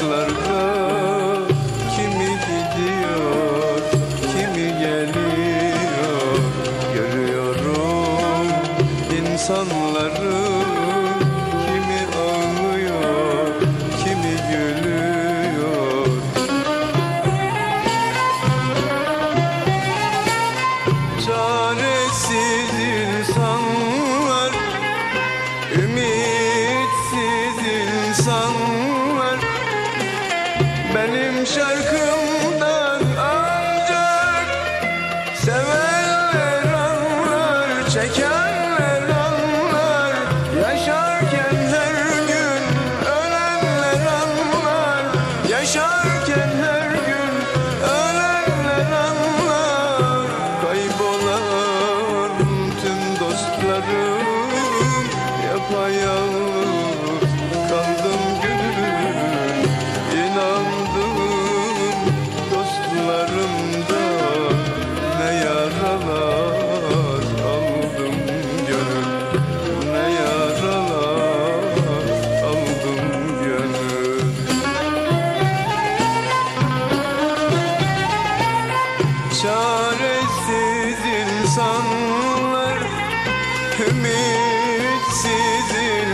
uzaklarda kimi gidiyor kimi geliyor? Görüyorum insanları kimi ağlıyor kimi gülüyor? Çaresiz insanlar ümitsiz insanlar benim şarkımdan ancak Sevenler anlar, çekenler anlar. Yaşarken her gün ölenler anlar. Yaşarken her gün ölenler anlar. Kaybolan tüm dostlarım Yapayalnız Çaresiz insanlar Ümitsiz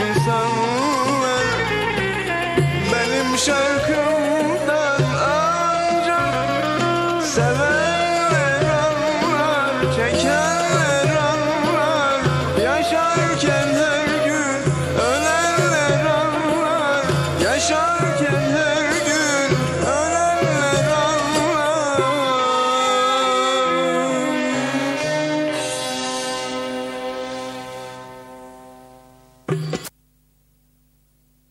insanlar. Benim şarkımdan ancak Sevenler anlar Çekenler anlar. Yaşarken her gün Ölenler anlar Yaşarken her